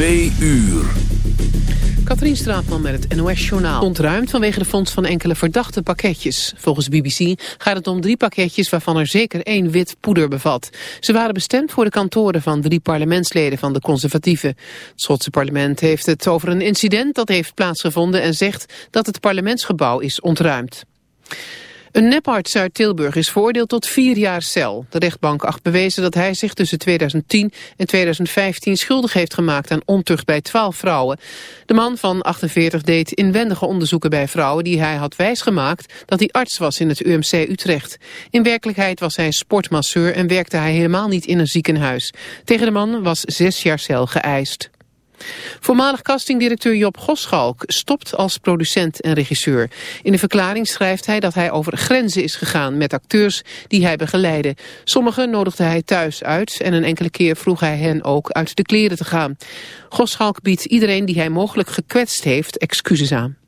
Twee uur. Katrien Straatman met het NOS-journaal. Ontruimd vanwege de fonds van enkele verdachte pakketjes. Volgens BBC gaat het om drie pakketjes waarvan er zeker één wit poeder bevat. Ze waren bestemd voor de kantoren van drie parlementsleden van de conservatieven. Het Schotse parlement heeft het over een incident dat heeft plaatsgevonden... en zegt dat het parlementsgebouw is ontruimd. Een neparts uit Tilburg is veroordeeld tot vier jaar cel. De rechtbank acht bewezen dat hij zich tussen 2010 en 2015 schuldig heeft gemaakt aan ontucht bij twaalf vrouwen. De man van 48 deed inwendige onderzoeken bij vrouwen die hij had wijsgemaakt dat hij arts was in het UMC Utrecht. In werkelijkheid was hij sportmasseur en werkte hij helemaal niet in een ziekenhuis. Tegen de man was zes jaar cel geëist. Voormalig castingdirecteur Job Goschalk stopt als producent en regisseur. In een verklaring schrijft hij dat hij over grenzen is gegaan met acteurs die hij begeleidde. Sommigen nodigde hij thuis uit en een enkele keer vroeg hij hen ook uit de kleren te gaan. Goschalk biedt iedereen die hij mogelijk gekwetst heeft excuses aan.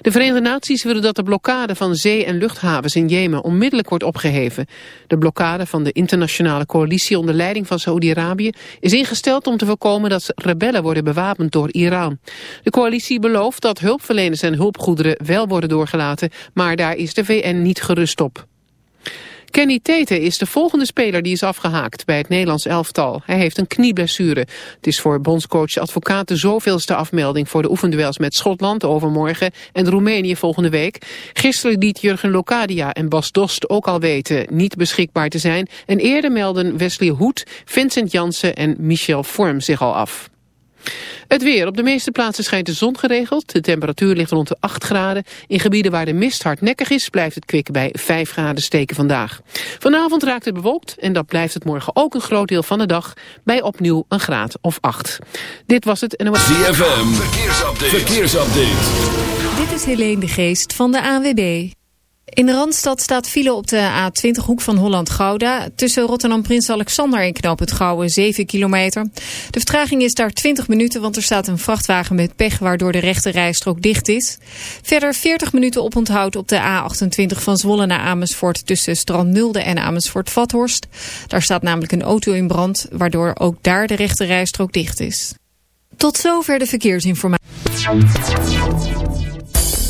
De Verenigde Naties willen dat de blokkade van zee- en luchthavens in Jemen onmiddellijk wordt opgeheven. De blokkade van de internationale coalitie onder leiding van Saoedi-Arabië is ingesteld om te voorkomen dat rebellen worden bewapend door Iran. De coalitie belooft dat hulpverleners en hulpgoederen wel worden doorgelaten, maar daar is de VN niet gerust op. Kenny Tete is de volgende speler die is afgehaakt bij het Nederlands elftal. Hij heeft een knieblessure. Het is voor bondscoach advocaat de zoveelste afmelding voor de oefenduels met Schotland overmorgen en Roemenië volgende week. Gisteren liet Jurgen Locadia en Bas Dost ook al weten niet beschikbaar te zijn. En eerder melden Wesley Hoed, Vincent Jansen en Michel Vorm zich al af. Het weer. Op de meeste plaatsen schijnt de zon geregeld. De temperatuur ligt rond de 8 graden. In gebieden waar de mist hardnekkig is, blijft het kwik bij 5 graden steken vandaag. Vanavond raakt het bewolkt en dat blijft het morgen ook een groot deel van de dag bij opnieuw een graad of 8. Dit was het NOS. ZFM. Verkeersupdate. Verkeersupdate. Dit is Helene de Geest van de ANWB. In de Randstad staat file op de A20 hoek van Holland-Gouda. Tussen Rotterdam-Prins Alexander en Knoop het Gouwen 7 kilometer. De vertraging is daar 20 minuten, want er staat een vrachtwagen met pech... waardoor de rechte rijstrook dicht is. Verder 40 minuten oponthoud op de A28 van Zwolle naar Amersfoort... tussen Strand-Nulde en Amersfoort-Vathorst. Daar staat namelijk een auto in brand... waardoor ook daar de rechte rijstrook dicht is. Tot zover de verkeersinformatie.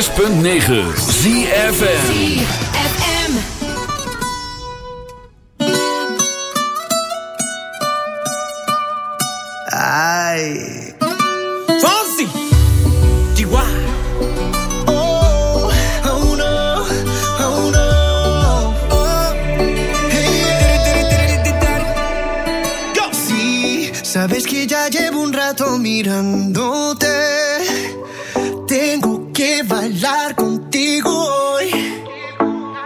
106.9 ZFN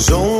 Zone.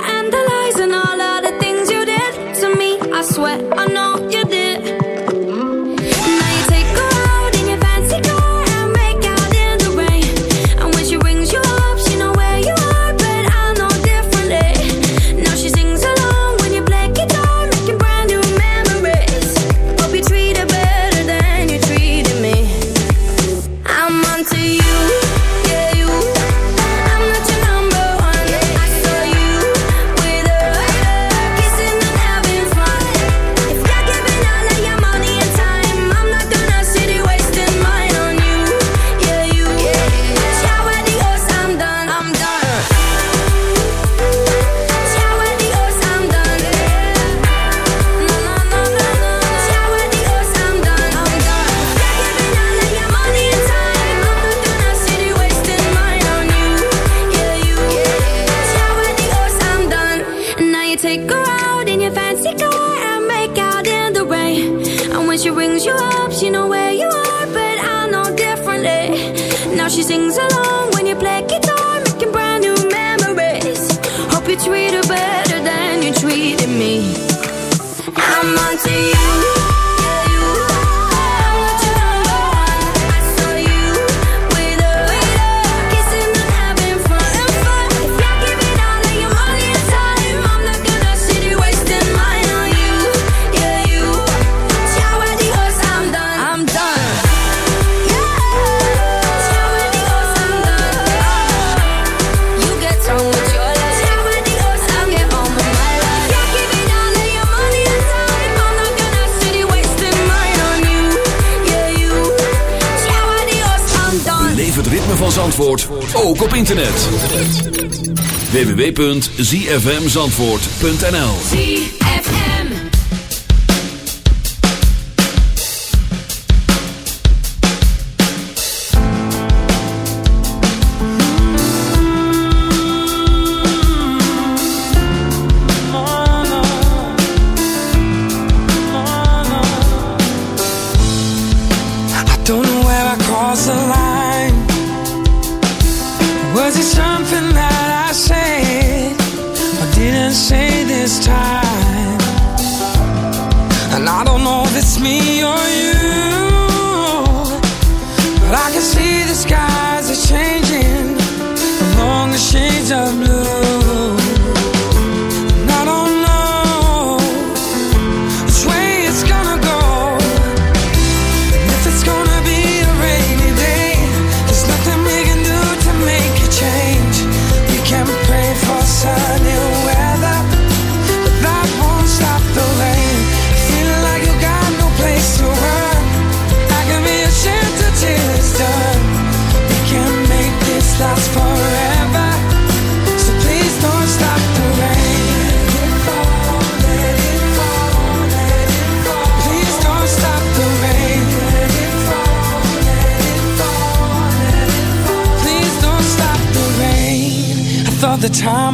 www.zfmzandvoort.nl Was it something that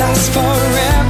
last forever.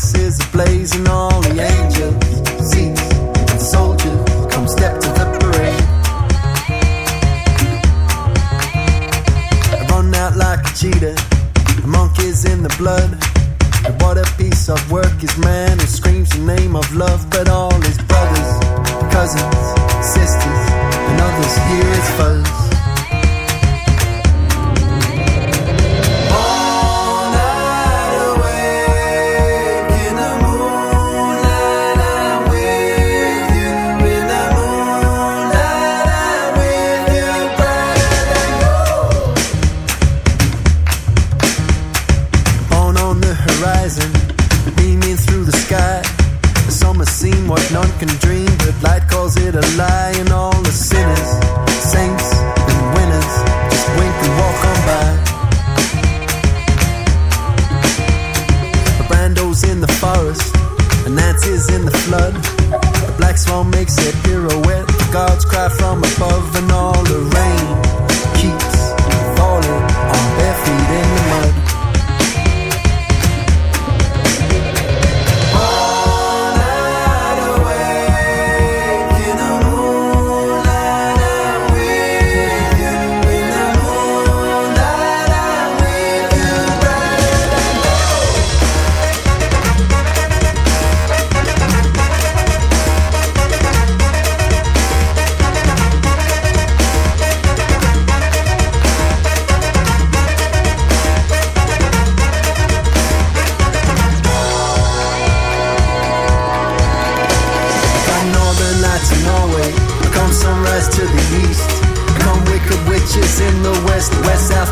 this is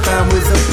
time with a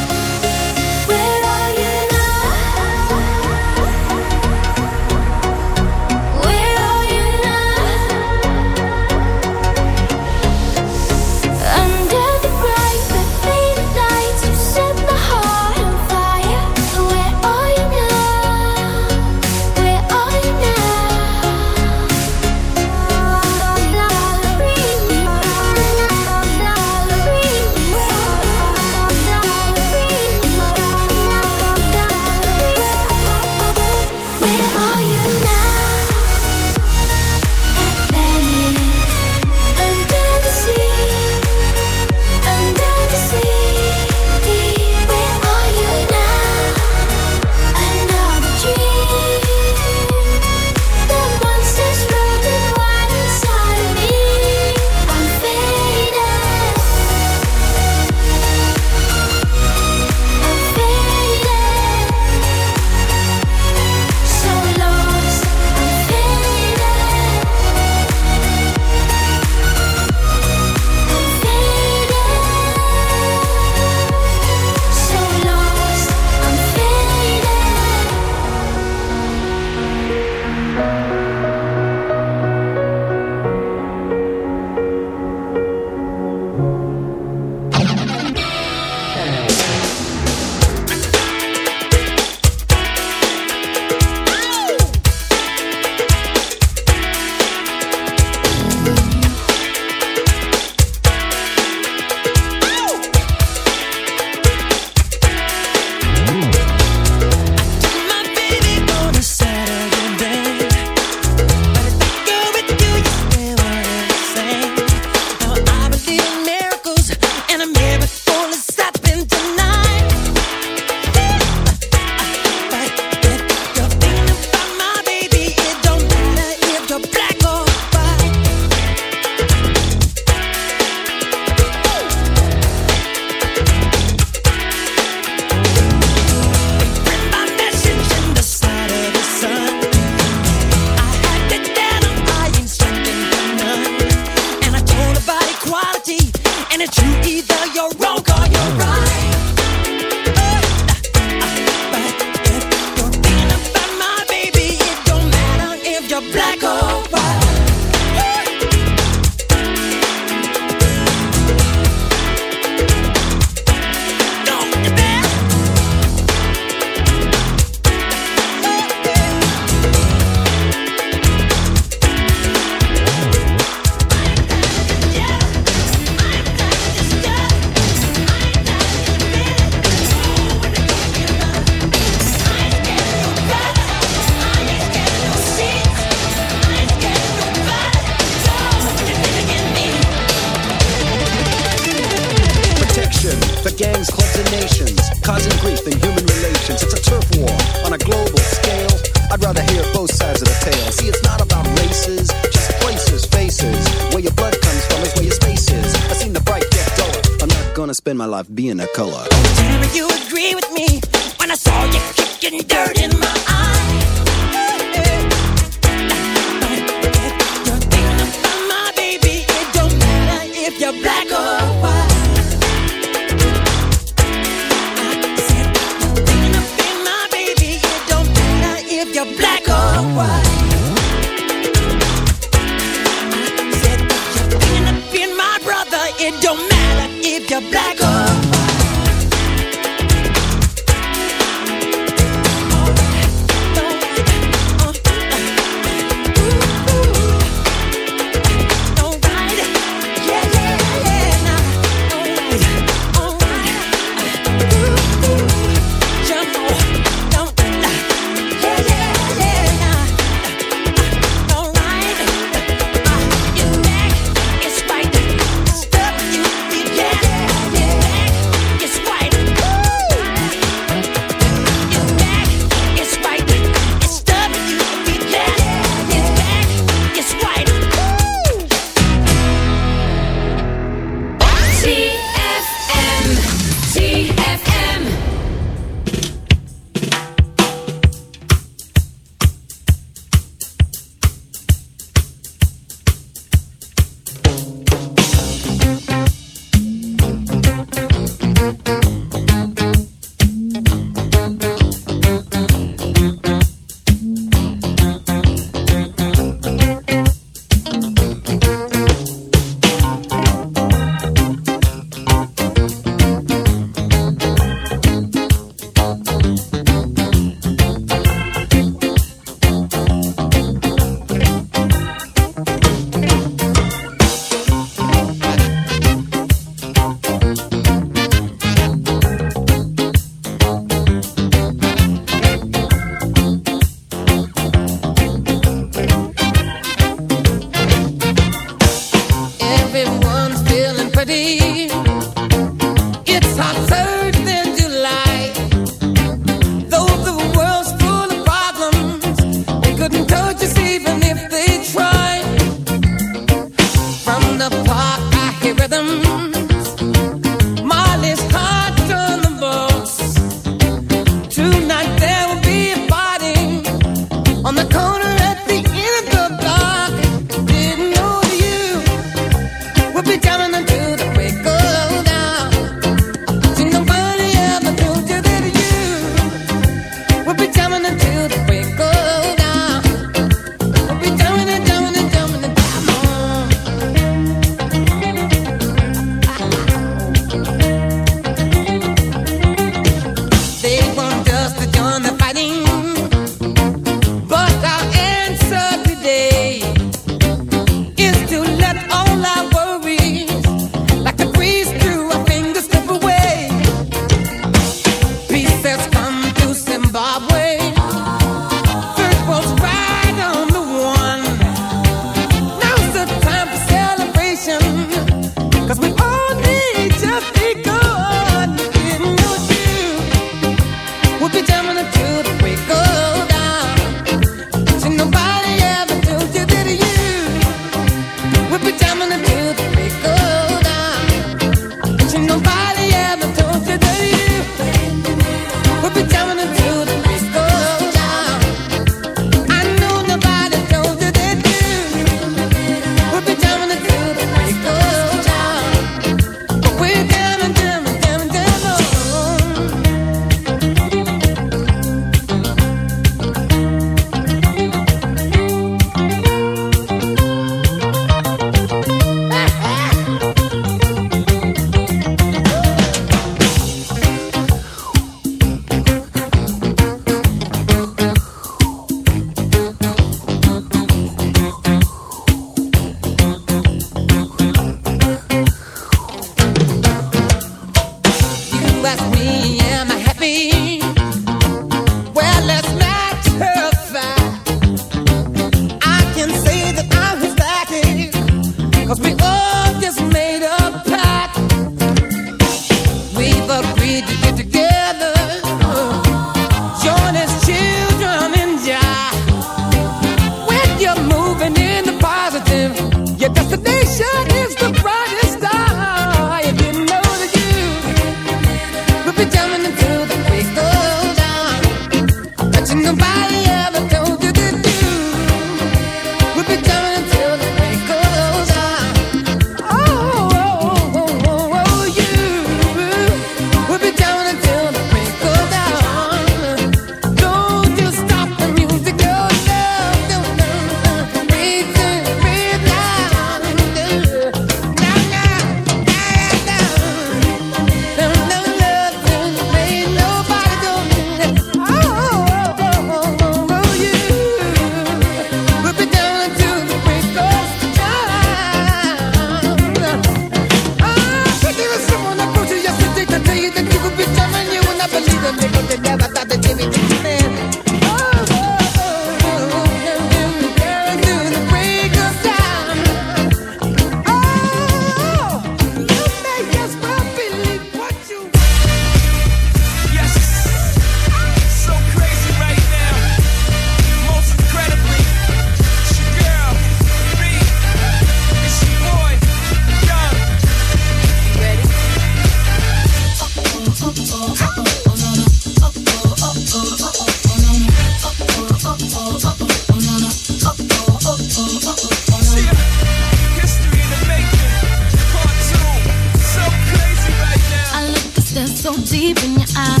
deep in your eyes.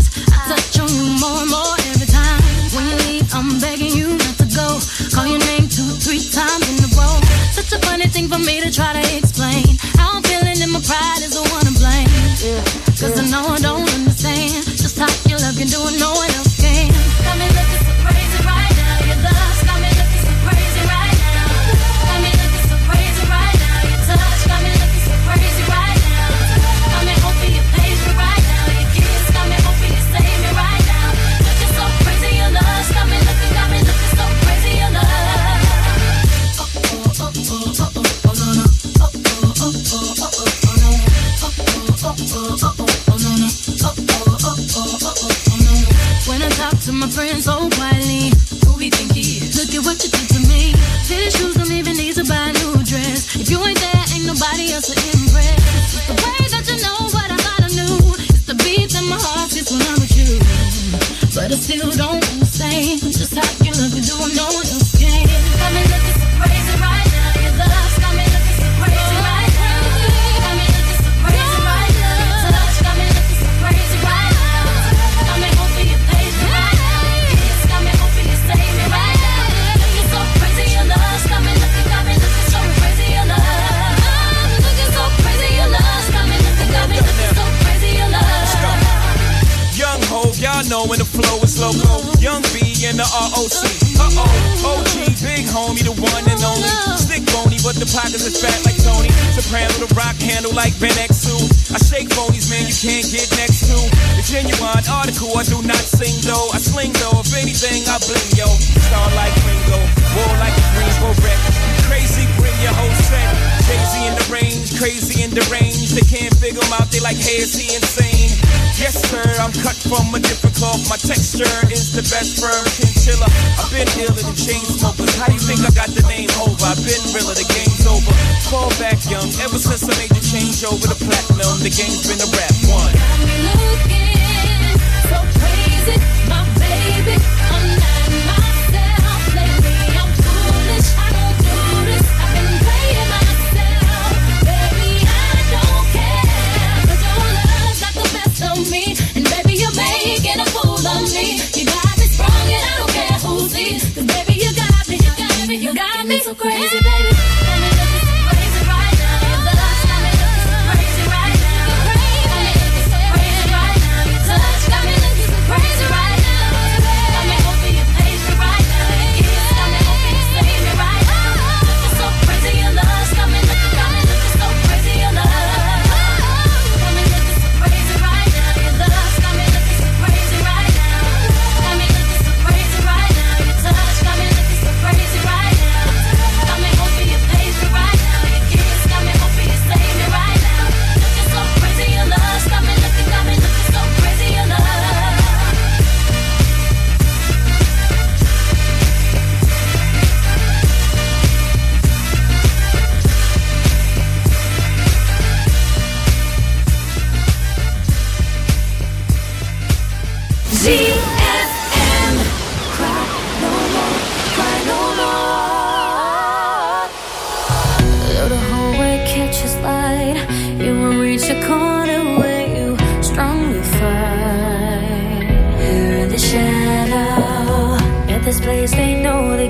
is he insane? Yes, sir, I'm cut from a different cloth. My texture is the best firm chinchilla. I've been dealing in chain smokers. How you think I got the name over? I've been realer, the game's over. Fall back young, ever since I made the change over to platinum. The game's been a rap one. Got me looking so crazy, my baby. me so crazy, baby.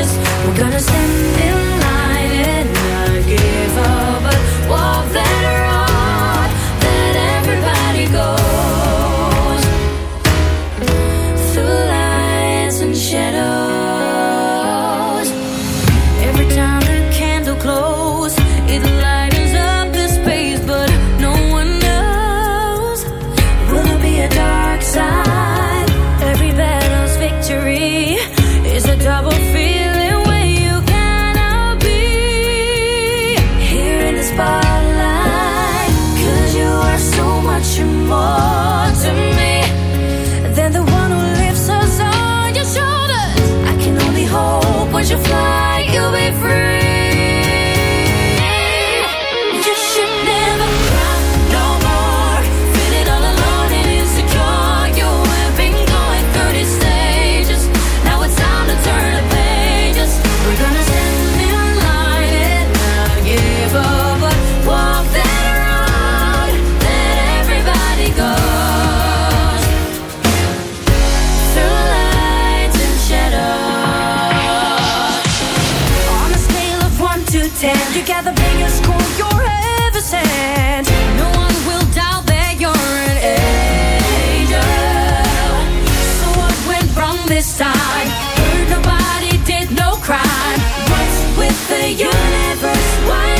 We're gonna send it the biggest call you're ever sent. No one will doubt that you're an angel. So what went wrong this time? Heard nobody did no crime. What's with the universe? Why?